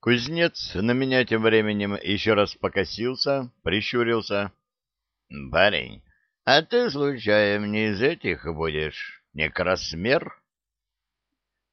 Кузнец на меня тем временем еще раз покосился, прищурился. — Парень, а ты, случайно, не из этих будешь? Не красмер?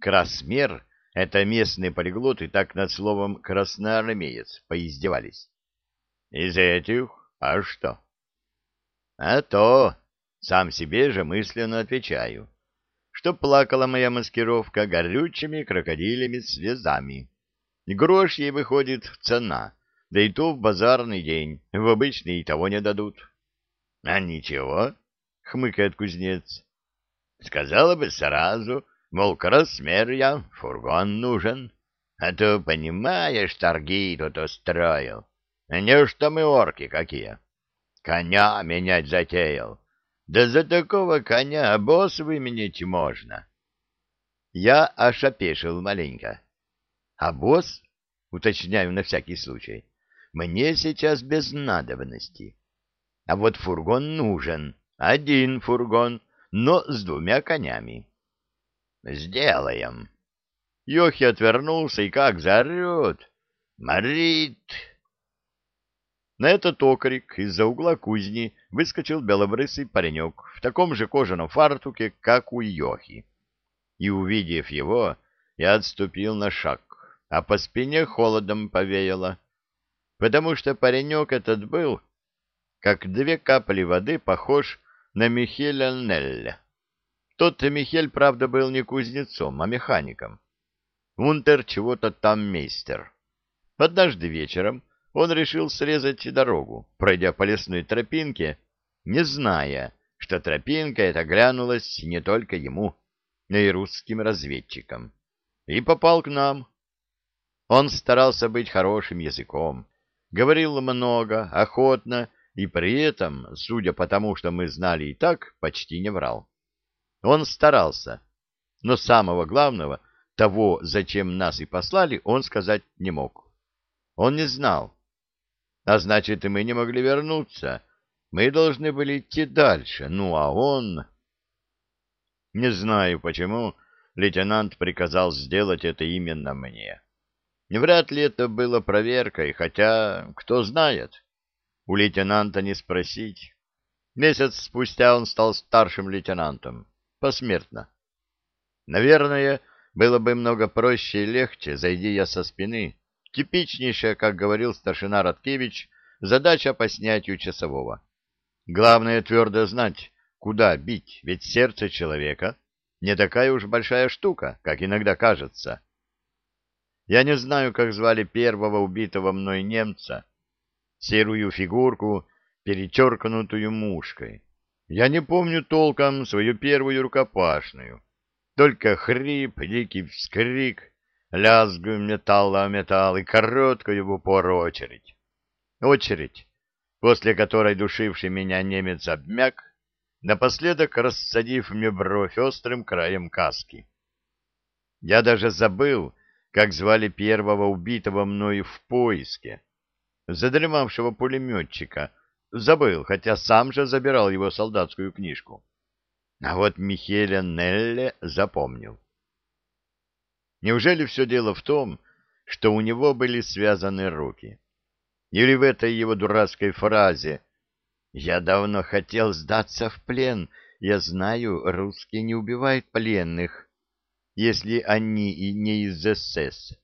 Красмер — это местные полиглоты, так над словом «красноармеец» поиздевались. — Из этих? А что? — А то, сам себе же мысленно отвечаю, что плакала моя маскировка горючими крокодилями слезами. Грош ей выходит цена, да и то в базарный день, в обычный и того не дадут. — А ничего, — хмыкает кузнец. — Сказала бы сразу, мол, красмер я, фургон нужен. А то, понимаешь, торги тут устроил. Не что мы орки какие. Коня менять затеял. Да за такого коня босс выменять можно. Я аж опешил маленько. А босс, уточняю на всякий случай, мне сейчас без надобности. А вот фургон нужен, один фургон, но с двумя конями. Сделаем. Йохи отвернулся и как заорет. Марит! На этот окрик из-за угла кузни выскочил белобрысый паренек в таком же кожаном фартуке, как у Йохи. И, увидев его, я отступил на шаг а по спине холодом повеяло, потому что паренек этот был, как две капли воды, похож на Михеля Нелля. Тот Михель, правда, был не кузнецом, а механиком. Унтер чего-то там мейстер. Однажды вечером он решил срезать дорогу, пройдя по лесной тропинке, не зная, что тропинка эта глянулась не только ему, но и русским разведчикам, и попал к нам. Он старался быть хорошим языком, говорил много, охотно и при этом, судя по тому, что мы знали и так, почти не врал. Он старался, но самого главного, того, зачем нас и послали, он сказать не мог. Он не знал. А значит, и мы не могли вернуться. Мы должны были идти дальше. Ну, а он... Не знаю, почему лейтенант приказал сделать это именно мне. Вряд ли это было проверкой, хотя, кто знает, у лейтенанта не спросить. Месяц спустя он стал старшим лейтенантом, посмертно. Наверное, было бы много проще и легче, зайди я со спины. Типичнейшая, как говорил старшина Радкевич, задача по снятию часового. Главное твердо знать, куда бить, ведь сердце человека не такая уж большая штука, как иногда кажется. Я не знаю, как звали первого убитого мной немца, серую фигурку, перечеркнутую мушкой. Я не помню толком свою первую рукопашную. Только хрип, дикий вскрик, лязг металла о металл и короткую в упор очередь. Очередь, после которой душивший меня немец обмяк, напоследок рассадив мне бровь острым краем каски. Я даже забыл, как звали первого убитого мною в поиске, задремавшего пулеметчика. Забыл, хотя сам же забирал его солдатскую книжку. А вот Михеля Нелле запомнил. Неужели все дело в том, что у него были связаны руки? Или в этой его дурацкой фразе «Я давно хотел сдаться в плен, я знаю, русские не убивают пленных» если они и не из СС.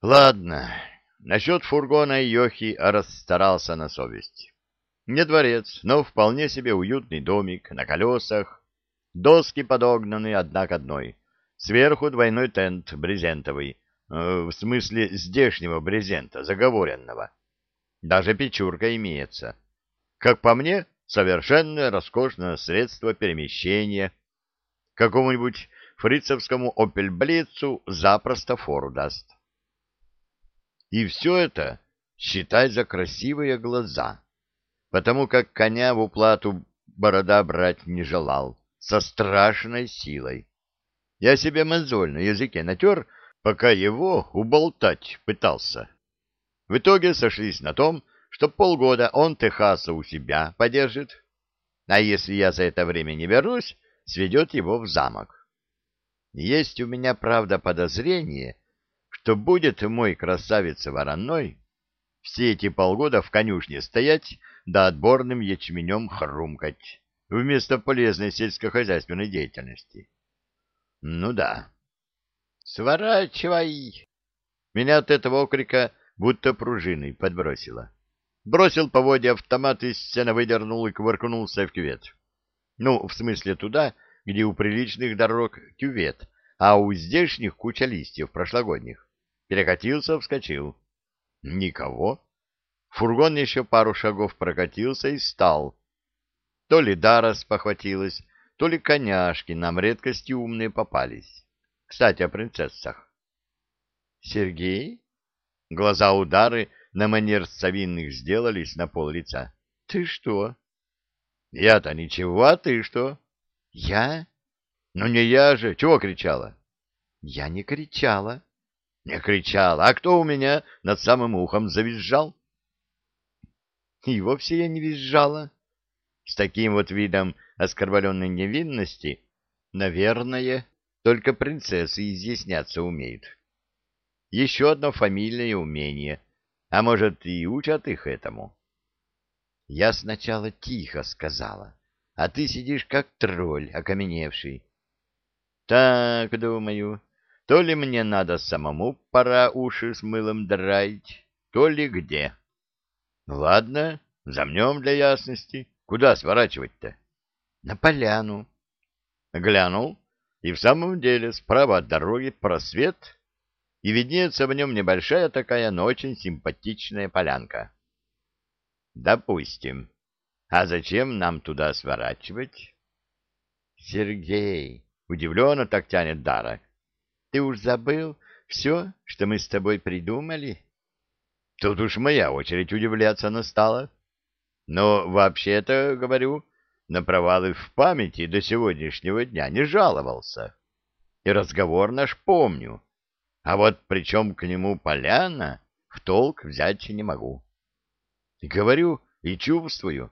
Ладно, насчет фургона Йохи расстарался на совесть. Не дворец, но вполне себе уютный домик на колесах, доски подогнаны одна к одной, сверху двойной тент брезентовый, э, в смысле здешнего брезента, заговоренного. Даже печурка имеется. Как по мне, совершенно роскошное средство перемещения. Какому-нибудь фрицевскому опельблицу запросто фору даст. И все это считай за красивые глаза, потому как коня в уплату борода брать не желал, со страшной силой. Я себе мозоль на языке натер, пока его уболтать пытался. В итоге сошлись на том, что полгода он Техаса у себя подержит, а если я за это время не вернусь, сведет его в замок. Есть у меня, правда, подозрение, что будет мой красавец вороной все эти полгода в конюшне стоять да отборным ячменем хрумкать вместо полезной сельскохозяйственной деятельности. Ну да. «Сворачивай!» Меня от этого окрика будто пружиной подбросило. Бросил по воде автомат из сцена выдернул и кувыркнулся в кювет. Ну, в смысле туда, где у приличных дорог кювет, а у здешних куча листьев прошлогодних. Перекатился, вскочил. Никого. Фургон еще пару шагов прокатился и стал. То ли Дара спохватилась, то ли коняшки нам редкости умные попались. Кстати, о принцессах. Сергей? Глаза удары на манер совинных сделались на пол лица. Ты что? Я-то ничего, а ты что? Я? Ну не я же. Чего кричала? Я не кричала. Не кричала. А кто у меня над самым ухом завизжал? И вовсе я не визжала. С таким вот видом оскорбленной невинности, наверное, только принцессы изъясняться умеют. Еще одно фамильное умение, а может, и учат их этому. Я сначала тихо сказала, а ты сидишь как тролль окаменевший. Так, думаю, то ли мне надо самому пора уши с мылом драить, то ли где. Ладно, замнем для ясности. Куда сворачивать-то? На поляну. Глянул, и в самом деле справа от дороги просвет, и виднеется в нем небольшая такая, но очень симпатичная полянка. Допустим. А зачем нам туда сворачивать? Сергей, удивленно так тянет Дара. Ты уж забыл все, что мы с тобой придумали? Тут уж моя очередь удивляться настала. Но вообще-то, говорю, на провалы в памяти до сегодняшнего дня не жаловался. И разговор наш помню. А вот причем к нему поляна в толк взять не могу. Говорю и чувствую.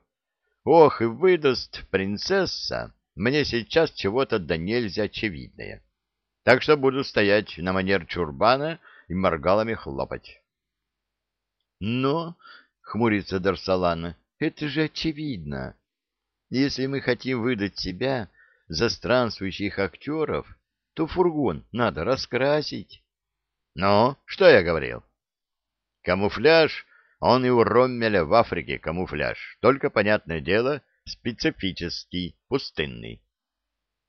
Ох, и выдаст принцесса мне сейчас чего-то да нельзя очевидное. Так что буду стоять на манер чурбана и моргалами хлопать. Но, — хмурится Дарсалана, — это же очевидно. Если мы хотим выдать себя за странствующих актеров, то фургон надо раскрасить. Ну, что я говорил? Камуфляж, он и у Роммеля в Африке камуфляж, только, понятное дело, специфический, пустынный.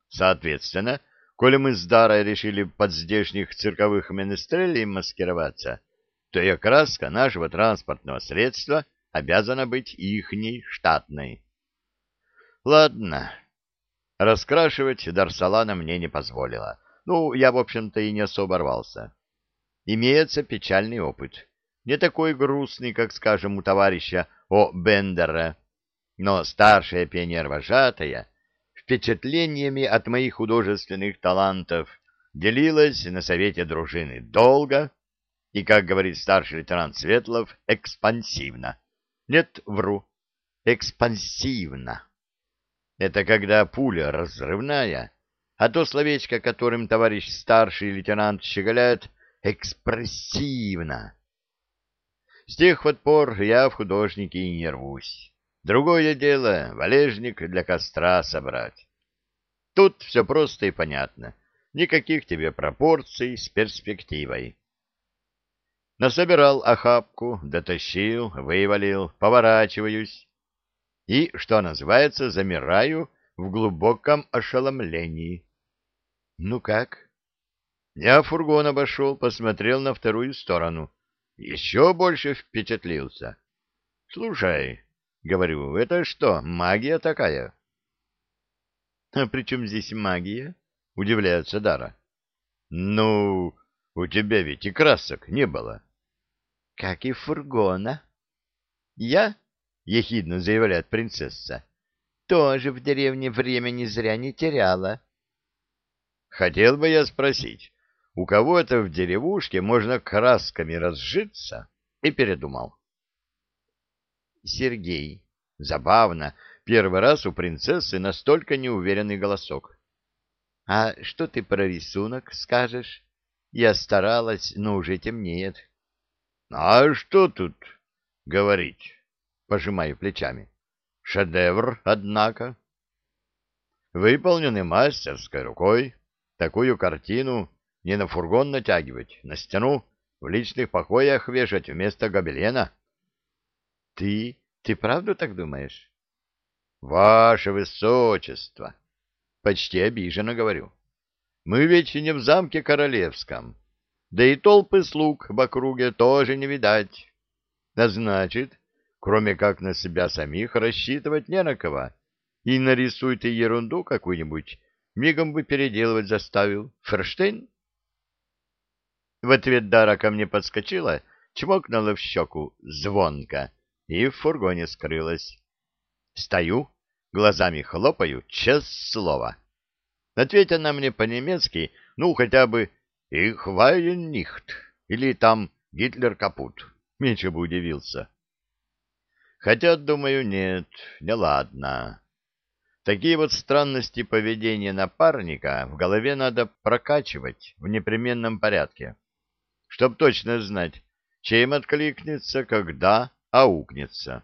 Соответственно, коли мы с Дарой решили под здешних цирковых менестрелей маскироваться, то и окраска нашего транспортного средства обязана быть ихней штатной. Ладно. Раскрашивать Дарсалана мне не позволила. Ну, я, в общем-то, и не особо рвался. Имеется печальный опыт. Не такой грустный, как, скажем, у товарища О. Бендера, но старшая пионер-вожатая впечатлениями от моих художественных талантов делилась на совете дружины долго и, как говорит старший лейтенант Светлов, экспансивно. Нет, вру, экспансивно. Это когда пуля разрывная, а то словечко, которым товарищ старший лейтенант щеголяет, экспрессивно. С тех вот пор я в художнике и не рвусь. Другое дело — валежник для костра собрать. Тут все просто и понятно. Никаких тебе пропорций с перспективой. Насобирал охапку, дотащил, вывалил, поворачиваюсь и, что называется, замираю в глубоком ошеломлении. Ну как? Я фургон обошел, посмотрел на вторую сторону. Еще больше впечатлился. Слушай, говорю, это что, магия такая? А при чем здесь магия? Удивляется Дара. Ну, у тебя ведь и красок не было. Как и фургона. Я — ехидно заявляет принцесса. — Тоже в деревне времени зря не теряла. Хотел бы я спросить, у кого это в деревушке можно красками разжиться? И передумал. Сергей. Забавно, первый раз у принцессы настолько неуверенный голосок. — А что ты про рисунок скажешь? Я старалась, но уже темнеет. — А что тут говорить? — пожимаю плечами. — Шедевр, однако. Выполненный мастерской рукой. Такую картину не на фургон натягивать, на стену в личных покоях вешать вместо гобелена. — Ты... ты правду так думаешь? — Ваше Высочество! Почти обиженно говорю. Мы ведь не в замке королевском, да и толпы слуг в округе тоже не видать. А значит, кроме как на себя самих, рассчитывать не на кого. И нарисуй ты ерунду какую-нибудь, мигом бы переделывать заставил. Ферштейн? В ответ Дара ко мне подскочила, чмокнула в щеку звонко и в фургоне скрылась. Стою, глазами хлопаю, честное слово. Ответь она мне по-немецки, ну, хотя бы «Их вайен нихт» или там «Гитлер капут». Меньше бы удивился. Хотя, думаю, нет, не ладно. Такие вот странности поведения напарника в голове надо прокачивать в непременном порядке, чтоб точно знать, чем откликнется, когда аукнется.